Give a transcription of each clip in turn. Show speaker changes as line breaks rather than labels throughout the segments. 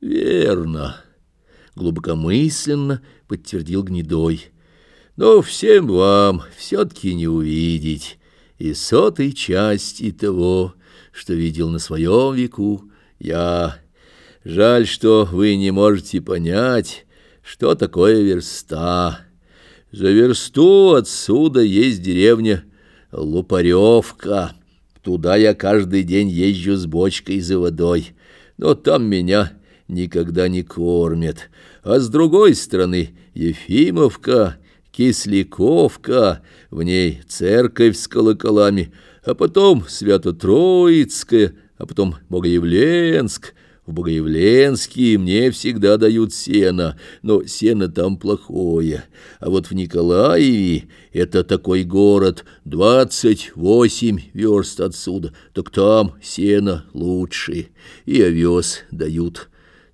Верно, глубокомысленно подтвердил Гнедой. Но всем вам все-таки не увидеть и сотой части того, что видел на своем веку я. Жаль, что вы не можете понять, что такое верста. За версту отсюда есть деревня Лупаревка. Туда я каждый день езжу с бочкой за водой, но там меня никогда не кормят. А с другой стороны Ефимовка, Кисляковка, в ней церковь с колоколами, а потом Свято-Троицкая, а потом Богоявленск. В Богоявленске мне всегда дают сено, но сено там плохое. А вот в Николаеве, это такой город, двадцать восемь верст отсюда, так там сено лучше, и овес дают.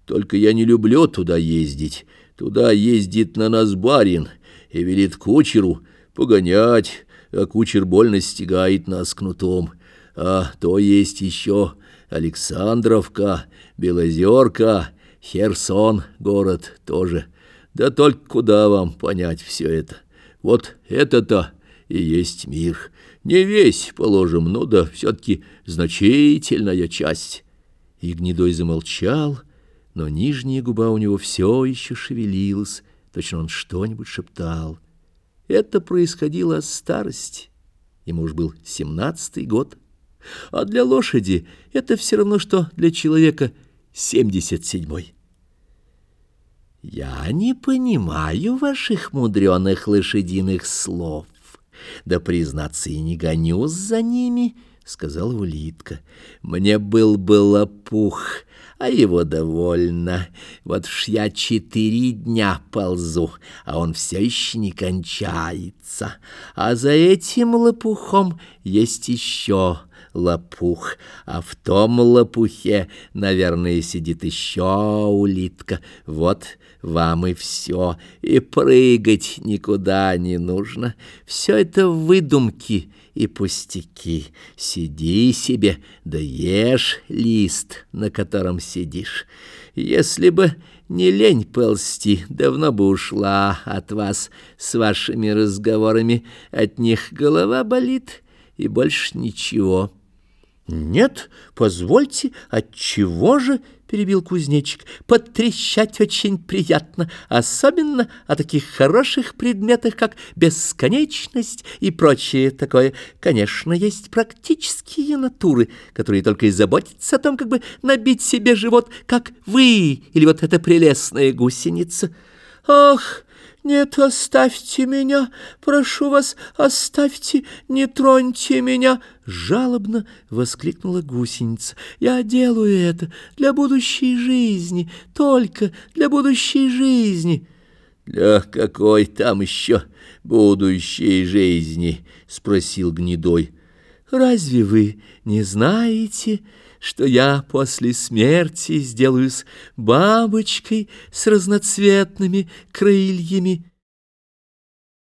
Только я не люблю туда ездить. Туда ездит на нас барин и велит кучеру погонять, а кучер больно стегает нас кнутом. А то есть еще Александровка, Белозерка, Херсон город тоже. Да только куда вам понять все это? Вот это-то и есть мир. Не весь, положим, но да все-таки значительная часть. И Гнедой замолчал, но нижняя губа у него все еще шевелилась, точно он что-нибудь шептал. Это происходило от старости. Ему уж был семнадцатый год. А для лошади это все равно, что для человека семьдесят седьмой. «Я не понимаю ваших мудреных лошадиных слов, да, признаться, и не гонюсь за ними», — сказала улитка. «Мне был бы лопух, а его довольно. Вот уж я четыре дня ползу, а он все еще не кончается. А за этим лопухом есть еще лопух, а в том лопухе, наверное, сидит еще улитка. Вот вам и все, и прыгать никуда не нужно. Все это выдумки и пустяки. Сиди себе, да ешь лист, на котором сидишь. Если бы не лень ползти, давно бы ушла от вас с вашими разговорами. От них голова болит, и больше ничего». «Нет, позвольте, от чего же?» — перебил кузнечик. «Потрещать очень приятно, особенно о таких хороших предметах, как бесконечность и прочее такое. Конечно, есть практические натуры, которые только и заботятся о том, как бы набить себе живот, как вы или вот эта прелестная гусеница. Ах!» «Нет, оставьте меня, прошу вас, оставьте, не троньте меня!» Жалобно воскликнула гусеница. «Я делаю это для будущей жизни, только для будущей жизни!» «Для какой там еще будущей жизни?» — спросил Гнедой. «Разве вы не знаете, что я после смерти сделаюсь бабочкой с разноцветными крыльями?»